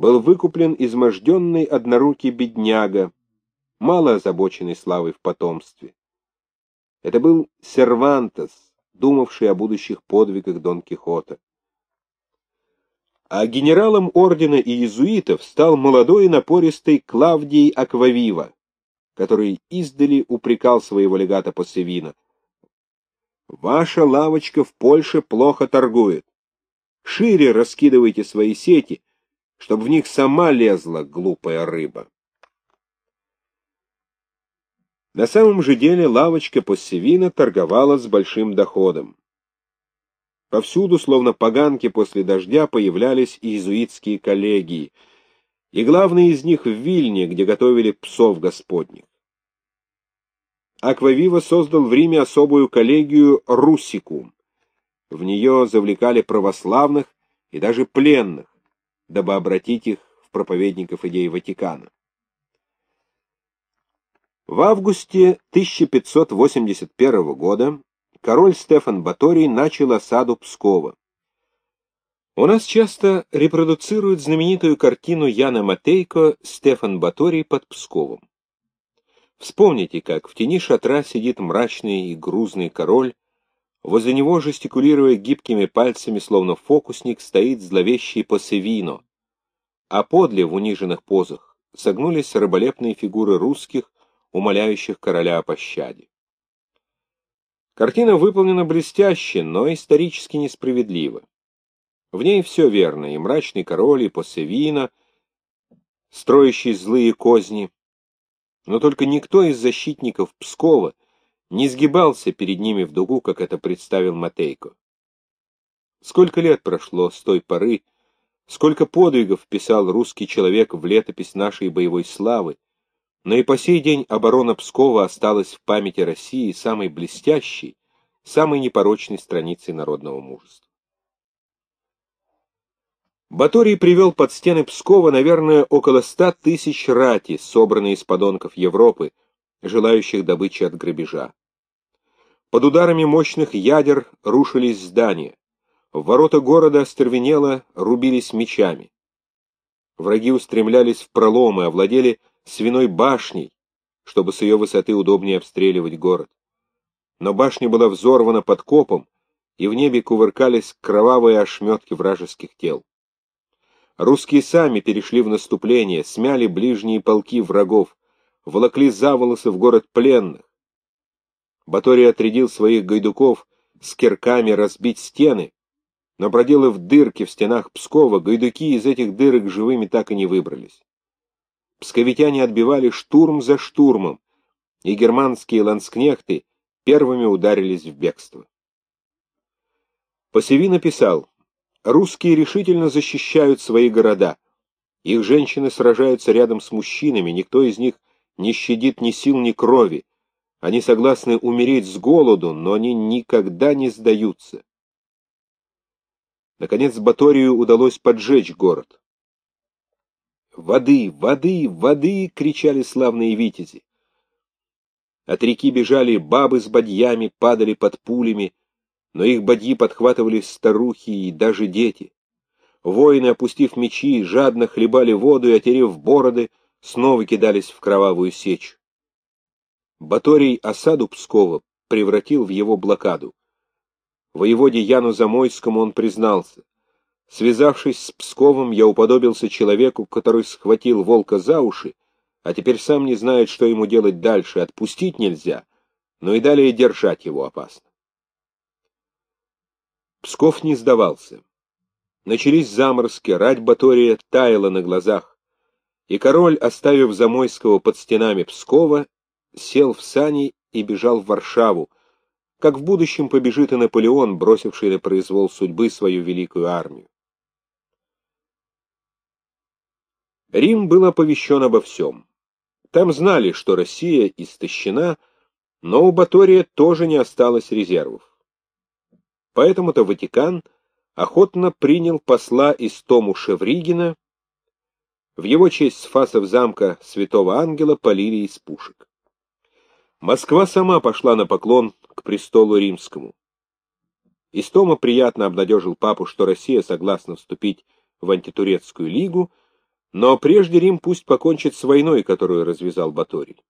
был выкуплен изможденный однорукий бедняга, мало озабоченный славой в потомстве. Это был Сервантес, думавший о будущих подвигах Дон Кихота. А генералом ордена иезуитов стал молодой и напористый Клавдий Аквавива, который издали упрекал своего легата Пассевина. «Ваша лавочка в Польше плохо торгует. Шире раскидывайте свои сети, чтобы в них сама лезла глупая рыба». На самом же деле лавочка Пассевина торговала с большим доходом. Повсюду, словно поганки после дождя, появлялись иезуитские коллегии, и главные из них в Вильне, где готовили псов господних. Аквавива создал в Риме особую коллегию Русикум. В нее завлекали православных и даже пленных, дабы обратить их в проповедников идей Ватикана. В августе 1581 года король Стефан Баторий начал осаду Пскова. У нас часто репродуцируют знаменитую картину Яна Матейко «Стефан Баторий под Псковом». Вспомните, как в тени шатра сидит мрачный и грузный король, возле него, жестикулируя гибкими пальцами, словно фокусник, стоит зловещий Посевино, а подле, в униженных позах, согнулись рыболепные фигуры русских, умоляющих короля о пощаде. Картина выполнена блестяще, но исторически несправедливо. В ней все верно, и мрачный король, и Посевина, строящий злые козни. Но только никто из защитников Пскова не сгибался перед ними в дугу, как это представил Матейко. Сколько лет прошло с той поры, сколько подвигов писал русский человек в летопись нашей боевой славы, но и по сей день оборона Пскова осталась в памяти России самой блестящей, самой непорочной страницей народного мужества. Баторий привел под стены Пскова, наверное, около ста тысяч рати, собранные из подонков Европы, желающих добычи от грабежа. Под ударами мощных ядер рушились здания. В ворота города остервенело рубились мечами. Враги устремлялись в проломы, овладели свиной башней, чтобы с ее высоты удобнее обстреливать город. Но башня была взорвана под копом, и в небе кувыркались кровавые ошметки вражеских тел. Русские сами перешли в наступление, смяли ближние полки врагов, волокли за волосы в город пленных. Баторий отрядил своих гайдуков с кирками разбить стены, но проделав дырки в стенах Пскова, гайдуки из этих дырок живыми так и не выбрались. Псковитяне отбивали штурм за штурмом, и германские ланскнехты первыми ударились в бегство. Посеви написал, «Русские решительно защищают свои города. Их женщины сражаются рядом с мужчинами, никто из них не щадит ни сил, ни крови. Они согласны умереть с голоду, но они никогда не сдаются». Наконец Баторию удалось поджечь город. «Воды! Воды! Воды!» — кричали славные витязи. От реки бежали бабы с бадьями, падали под пулями, но их бадьи подхватывали старухи и даже дети. Воины, опустив мечи, жадно хлебали воду и, отерев бороды, снова кидались в кровавую сечь. Баторий осаду Пскова превратил в его блокаду. Воеводе Яну Замойскому он признался. Связавшись с Псковом, я уподобился человеку, который схватил волка за уши, а теперь сам не знает, что ему делать дальше. Отпустить нельзя, но и далее держать его опасно. Псков не сдавался. Начались заморозки, рать Батория таяла на глазах, и король, оставив Замойского под стенами Пскова, сел в сани и бежал в Варшаву, как в будущем побежит и Наполеон, бросивший на произвол судьбы свою великую армию. Рим был оповещен обо всем. Там знали, что Россия истощена, но у Батория тоже не осталось резервов. Поэтому-то Ватикан охотно принял посла из Тому Шевригина, в его честь с фасов замка Святого Ангела полили из пушек. Москва сама пошла на поклон к престолу римскому. Истома приятно обнадежил папу, что Россия согласна вступить в антитурецкую лигу, Но прежде Рим пусть покончит с войной, которую развязал Баторий.